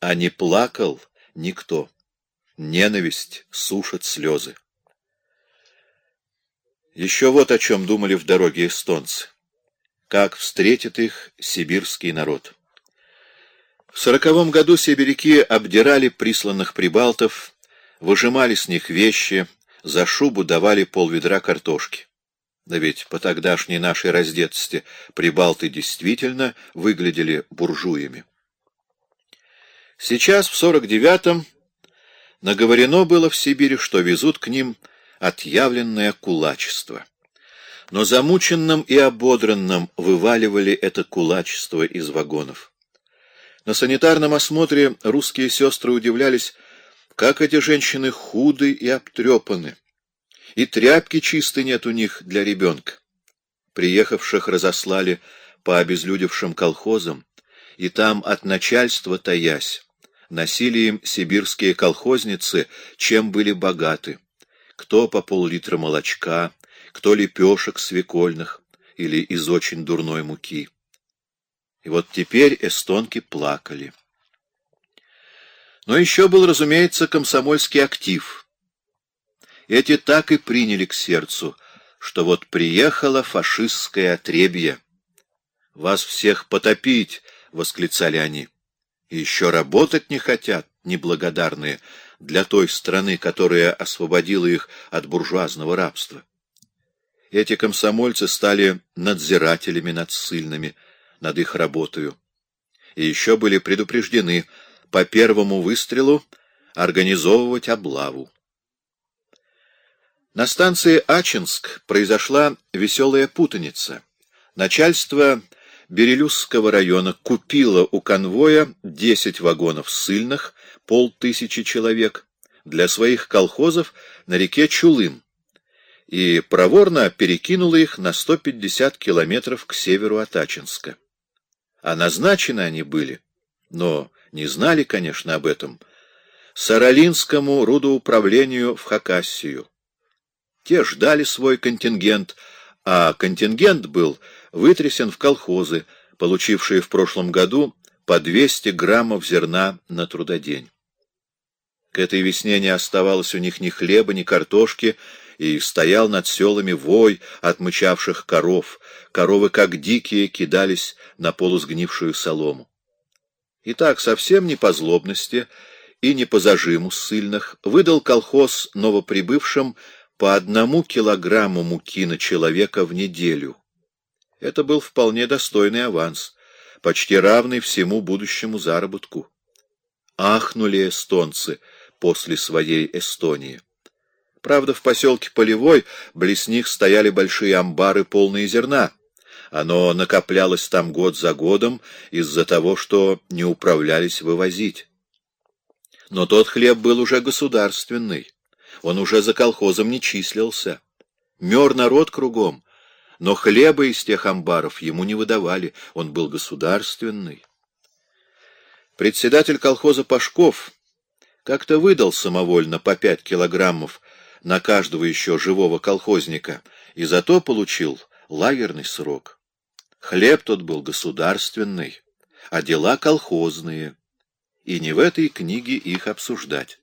а не плакал никто. Ненависть сушит слезы. Еще вот о чем думали в дороге эстонцы. Как встретит их сибирский народ. В сороковом году сибиряки обдирали присланных прибалтов, выжимали с них вещи, за шубу давали полведра картошки. Да ведь по тогдашней нашей раздетости прибалты действительно выглядели буржуями. Сейчас, в сорок девятом, наговорено было в Сибири, что везут к ним отъявленное кулачество. Но замученным и ободранным вываливали это кулачество из вагонов. На санитарном осмотре русские сестры удивлялись, как эти женщины худы и обтрепаны, и тряпки чистой нет у них для ребенка. Приехавших разослали по обезлюдевшим колхозам, и там от начальства таясь, носили им сибирские колхозницы, чем были богаты. Кто по пол-литра молочка, кто лепешек свекольных или из очень дурной муки. И вот теперь эстонки плакали. Но еще был, разумеется, комсомольский актив. Эти так и приняли к сердцу, что вот приехало фашистское отребье. «Вас всех потопить!» — восклицали они. Еще работать не хотят, неблагодарные, для той страны, которая освободила их от буржуазного рабства. Эти комсомольцы стали надзирателями над ссыльными, над их работою. И еще были предупреждены по первому выстрелу организовывать облаву. На станции Ачинск произошла веселая путаница. Начальство Берелюзского района купило у конвоя 10 вагонов ссыльных, полтысячи человек, для своих колхозов на реке Чулым, и проворно перекинуло их на 150 километров к северу от Ачинска. А назначены они были, но не знали, конечно, об этом, Саралинскому рудоуправлению в Хакассию. Те ждали свой контингент, а контингент был вытрясен в колхозы, получившие в прошлом году по 200 граммов зерна на трудодень. К этой весне не оставалось у них ни хлеба, ни картошки, и стоял над селами вой отмычавших коров. Коровы, как дикие, кидались на полусгнившую солому. И так, совсем не по злобности и не по зажиму ссыльных, выдал колхоз новоприбывшим по одному килограмму муки на человека в неделю. Это был вполне достойный аванс, почти равный всему будущему заработку. Ахнули эстонцы после своей Эстонии. Правда, в поселке Полевой близ них стояли большие амбары, полные зерна. Оно накоплялось там год за годом из-за того, что не управлялись вывозить. Но тот хлеб был уже государственный. Он уже за колхозом не числился. Мер народ кругом, но хлеба из тех амбаров ему не выдавали, он был государственный. Председатель колхоза Пашков как-то выдал самовольно по пять килограммов на каждого еще живого колхозника и зато получил лагерный срок. Хлеб тот был государственный, а дела колхозные, и не в этой книге их обсуждать.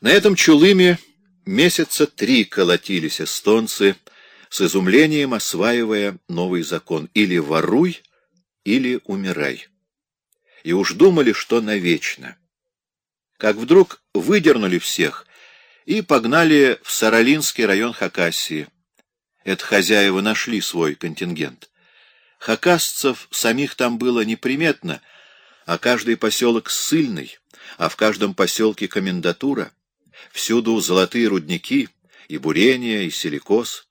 На этом чулыме месяца три колотились эстонцы, с изумлением осваивая новый закон «или воруй, или умирай». И уж думали, что навечно. Как вдруг выдернули всех и погнали в Саралинский район Хакасии. Это хозяева нашли свой контингент. Хакасцев самих там было неприметно, а каждый поселок ссыльный, а в каждом поселке комендатура — Всюду золотые рудники, и бурение, и силикоз.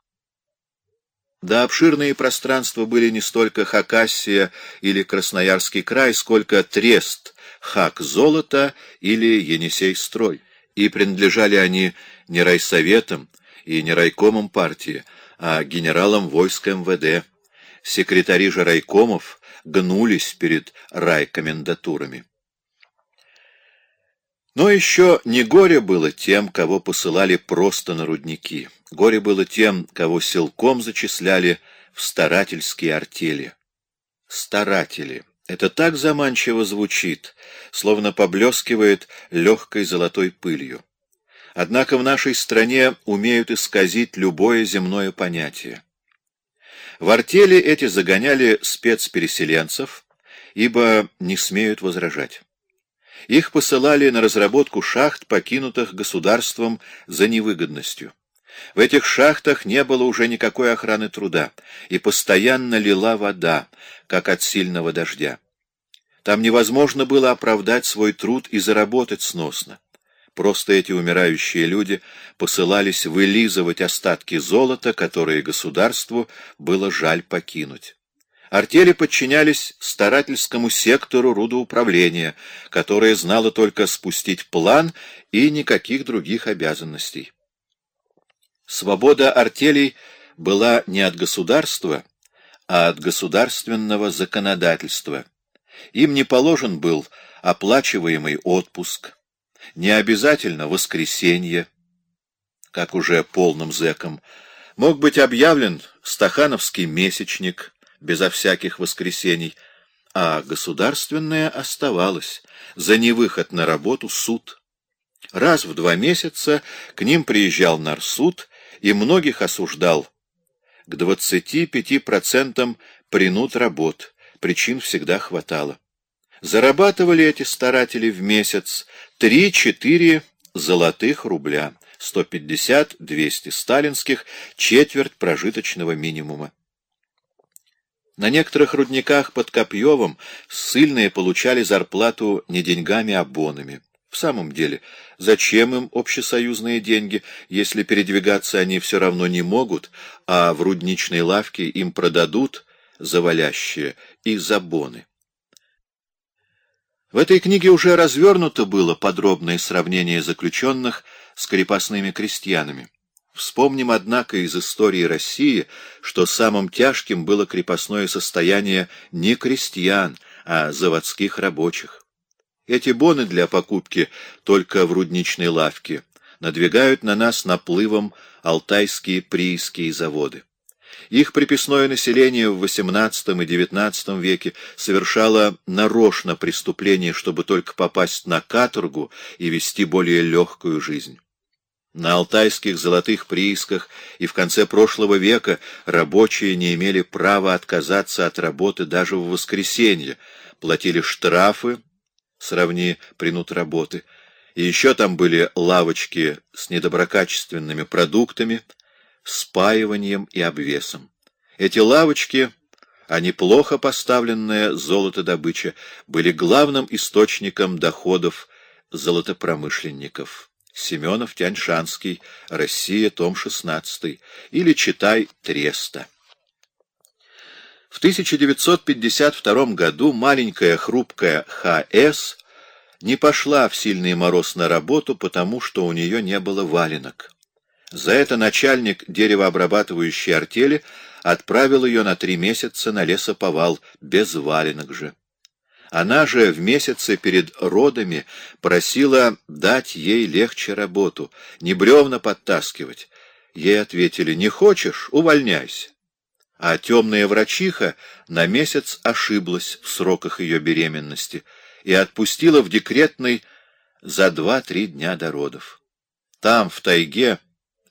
Да обширные пространства были не столько Хакассия или Красноярский край, сколько Трест, Хак-Золото или Енисей-Строй. И принадлежали они не райсоветам и не райкомам партии, а генералам войск МВД. Секретари же райкомов гнулись перед райкомендатурами. Но еще не горе было тем, кого посылали просто на рудники. Горе было тем, кого силком зачисляли в старательские артели. Старатели — Это так заманчиво звучит, словно поблескивает легкой золотой пылью. Однако в нашей стране умеют исказить любое земное понятие. В артели эти загоняли спецпереселенцев, ибо не смеют возражать. Их посылали на разработку шахт, покинутых государством за невыгодностью. В этих шахтах не было уже никакой охраны труда, и постоянно лила вода, как от сильного дождя. Там невозможно было оправдать свой труд и заработать сносно. Просто эти умирающие люди посылались вылизывать остатки золота, которые государству было жаль покинуть. Артели подчинялись старательскому сектору рудоуправления, которое знало только спустить план и никаких других обязанностей. Свобода артелей была не от государства, а от государственного законодательства. Им не положен был оплачиваемый отпуск, не обязательно воскресенье, как уже полным зэком, мог быть объявлен стахановский месячник безо всяких воскресений, а государственное оставалось, за невыход на работу суд. Раз в два месяца к ним приезжал нарсуд и многих осуждал. К 25% принуд работ, причин всегда хватало. Зарабатывали эти старатели в месяц 3-4 золотых рубля, 150-200 сталинских, четверть прожиточного минимума. На некоторых рудниках под Копьевым ссыльные получали зарплату не деньгами, а бонами. В самом деле, зачем им общесоюзные деньги, если передвигаться они все равно не могут, а в рудничной лавке им продадут завалящие и забоны? В этой книге уже развернуто было подробное сравнение заключенных с крепостными крестьянами. Вспомним, однако, из истории России, что самым тяжким было крепостное состояние не крестьян, а заводских рабочих. Эти боны для покупки только в рудничной лавке надвигают на нас наплывом алтайские прииские заводы. Их приписное население в XVIII и XIX веке совершало нарочно преступление, чтобы только попасть на каторгу и вести более легкую жизнь. На алтайских золотых приисках и в конце прошлого века рабочие не имели права отказаться от работы даже в воскресенье, платили штрафы, сравни принуд работы, и еще там были лавочки с недоброкачественными продуктами, спаиванием и обвесом. Эти лавочки, а неплохо поставленная золотодобыча, были главным источником доходов золотопромышленников. Семенов Тяньшанский, Россия, том 16, или читай Треста. В 1952 году маленькая хрупкая Х.С. не пошла в сильный мороз на работу, потому что у нее не было валенок. За это начальник деревообрабатывающей артели отправил ее на три месяца на лесоповал, без валенок же. Она же в месяце перед родами просила дать ей легче работу, не бревна подтаскивать. Ей ответили, не хочешь — увольняйся. А темная врачиха на месяц ошиблась в сроках ее беременности и отпустила в декретный за два-три дня до родов. Там, в тайге,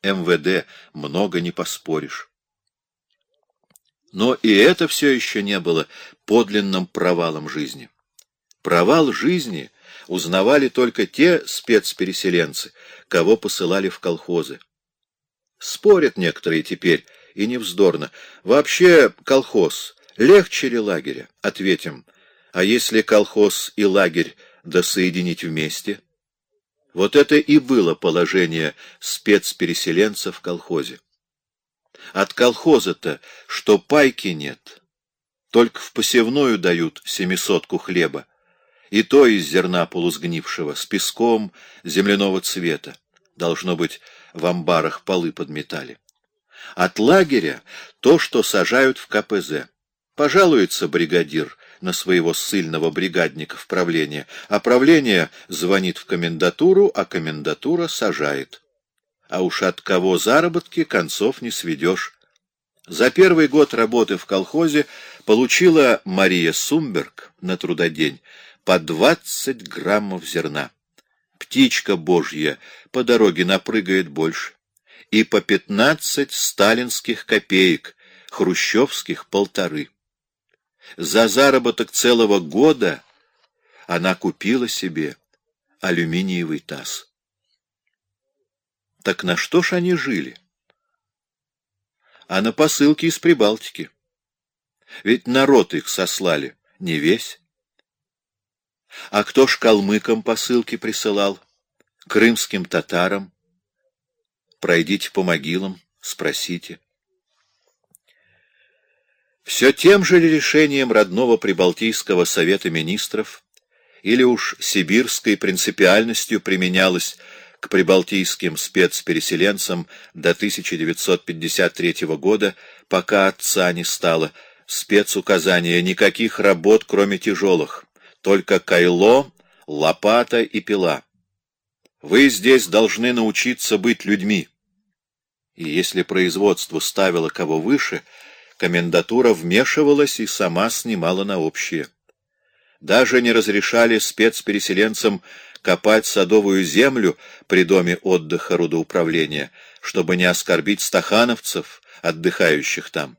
МВД, много не поспоришь. Но и это все еще не было подлинным провалом жизни. Провал жизни узнавали только те спецпереселенцы, кого посылали в колхозы. Спорят некоторые теперь, и не вздорно. Вообще колхоз легче ли лагеря? Ответим. А если колхоз и лагерь досоединить вместе? Вот это и было положение спецпереселенцев в колхозе. От колхоза-то, что пайки нет, только в посевную дают семисотку хлеба, и то из зерна полусгнившего, с песком земляного цвета. Должно быть, в амбарах полы подметали. От лагеря то, что сажают в КПЗ. Пожалуется бригадир на своего ссыльного бригадника в правление, а правление звонит в комендатуру, а комендатура сажает. А уж от кого заработки концов не сведешь. За первый год работы в колхозе получила Мария Сумберг на трудодень по 20 граммов зерна. Птичка божья по дороге напрыгает больше. И по 15 сталинских копеек, хрущевских полторы. За заработок целого года она купила себе алюминиевый таз. Так на что ж они жили? А на посылки из Прибалтики. Ведь народ их сослали, не весь. А кто ж калмыкам посылки присылал? Крымским татарам? Пройдите по могилам, спросите. Все тем же решением родного Прибалтийского совета министров или уж сибирской принципиальностью применялось к прибалтийским спецпереселенцам до 1953 года, пока отца не стало, спецуказания никаких работ, кроме тяжелых, только кайло, лопата и пила. Вы здесь должны научиться быть людьми. И если производство ставило кого выше, комендатура вмешивалась и сама снимала на общее. Даже не разрешали спецпереселенцам копать садовую землю при доме отдыха рудоуправления, чтобы не оскорбить стахановцев, отдыхающих там.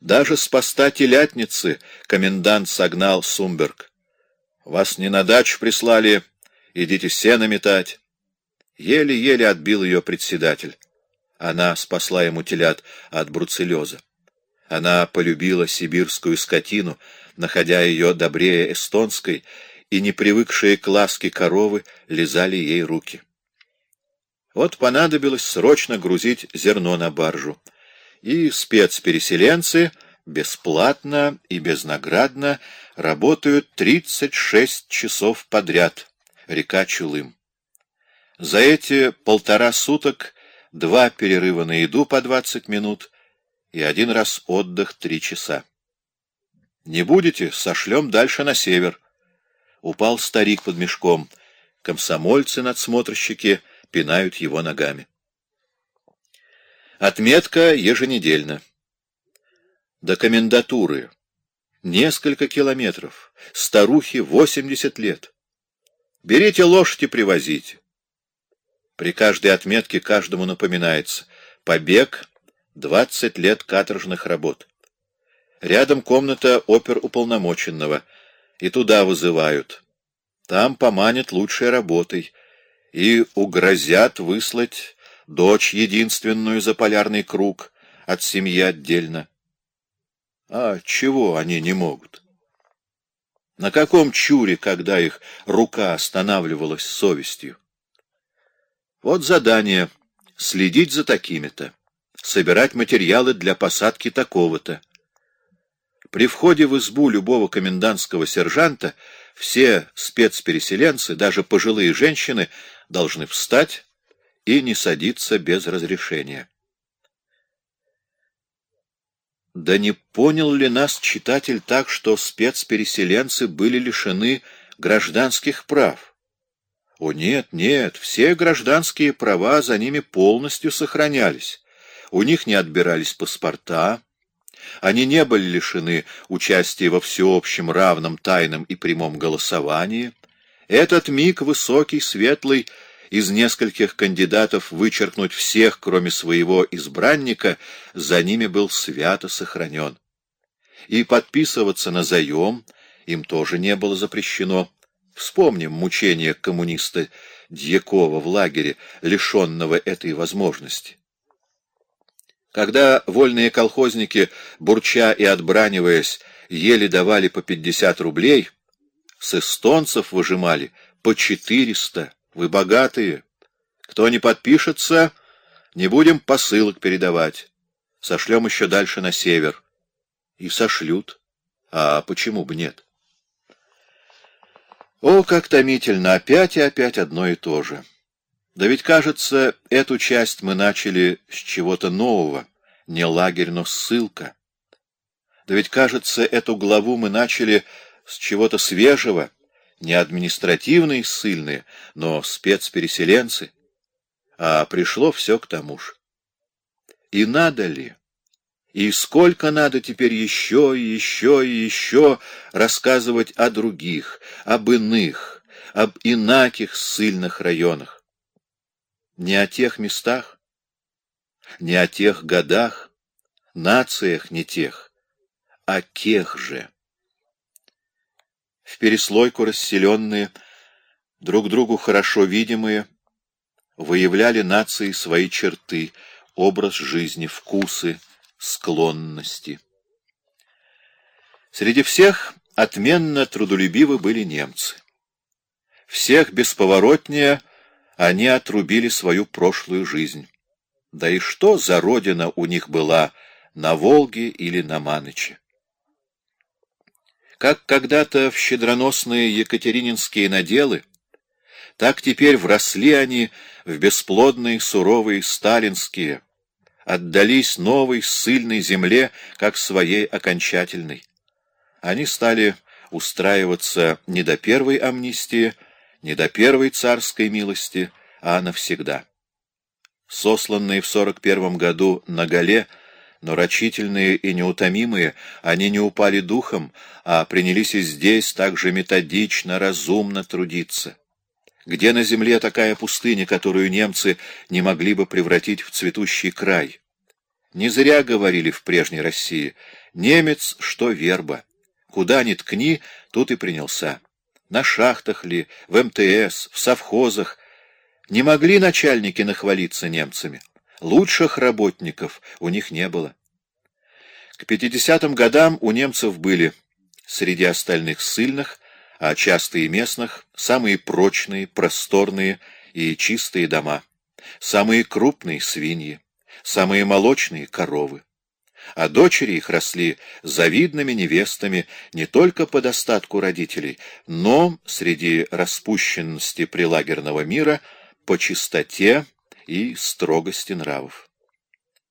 Даже с поста телятницы комендант согнал Сумберг. «Вас не на дачу прислали, идите сено метать». Еле-еле отбил ее председатель. Она спасла ему телят от бруцеллеза. Она полюбила сибирскую скотину, находя ее добрее эстонской, и непривыкшие к ласке коровы лизали ей руки. Вот понадобилось срочно грузить зерно на баржу, и спецпереселенцы бесплатно и безнаградно работают 36 часов подряд, река Чулым. За эти полтора суток два перерыва на еду по 20 минут и один раз отдых три часа. Не будете, сошлем дальше на север. Упал старик под мешком. Комсомольцы-надсмотрщики пинают его ногами. Отметка еженедельно. До комендатуры. Несколько километров. Старухе 80 лет. Берите лошадь и привозите. При каждой отметке каждому напоминается. Побег, 20 лет каторжных работ. Рядом комната оперуполномоченного, и туда вызывают. Там поманят лучшей работой и угрозят выслать дочь единственную за полярный круг, от семьи отдельно. А чего они не могут? На каком чуре, когда их рука останавливалась совестью? Вот задание — следить за такими-то, собирать материалы для посадки такого-то. При входе в избу любого комендантского сержанта все спецпереселенцы, даже пожилые женщины, должны встать и не садиться без разрешения. Да не понял ли нас читатель так, что спецпереселенцы были лишены гражданских прав? О нет, нет, все гражданские права за ними полностью сохранялись. У них не отбирались паспорта, они не были лишены участия во всеобщем равном тайном и прямом голосовании. Этот миг высокий, светлый, из нескольких кандидатов вычеркнуть всех, кроме своего избранника, за ними был свято сохранен. И подписываться на заем им тоже не было запрещено. Вспомним мучения коммуниста Дьякова в лагере, лишенного этой возможности. Когда вольные колхозники, бурча и отбраниваясь, еле давали по пятьдесят рублей, с эстонцев выжимали по четыреста. Вы богатые. Кто не подпишется, не будем посылок передавать. Сошлем еще дальше на север. И сошлют. А почему бы нет? О, как томительно! Опять и опять одно и то же. Да ведь, кажется, эту часть мы начали с чего-то нового. Не лагерь, но ссылка. Да ведь, кажется, эту главу мы начали с чего-то свежего. Не административные ссыльные, но спецпереселенцы. А пришло все к тому же. И надо ли? И сколько надо теперь еще и еще и еще рассказывать о других, об иных, об инаких ссыльных районах. Не о тех местах, не о тех годах, нациях не тех, а кех же. В переслойку расселенные, друг другу хорошо видимые, выявляли нации свои черты, образ жизни, вкусы, склонности. Среди всех отменно трудолюбивы были немцы. Всех бесповоротнее они отрубили свою прошлую жизнь. Да и что за родина у них была на Волге или на Маныче? Как когда-то в щедроносные екатерининские наделы, так теперь вросли они в бесплодные суровые сталинские, отдались новой ссыльной земле, как своей окончательной. Они стали устраиваться не до первой амнистии, не до первой царской милости, а навсегда. Сосланные в сорок первом году на Гале, но рачительные и неутомимые, они не упали духом, а принялись и здесь так же методично, разумно трудиться. Где на земле такая пустыня, которую немцы не могли бы превратить в цветущий край? Не зря говорили в прежней России. Немец, что верба. Куда ни ткни, тут и принялся. На шахтах ли, в МТС, в совхозах. Не могли начальники нахвалиться немцами. Лучших работников у них не было. К пятидесятым годам у немцев были среди остальных ссыльных а часто и местных, самые прочные, просторные и чистые дома, самые крупные свиньи, самые молочные коровы. А дочери их росли завидными невестами не только по достатку родителей, но среди распущенности прилагерного мира по чистоте и строгости нравов.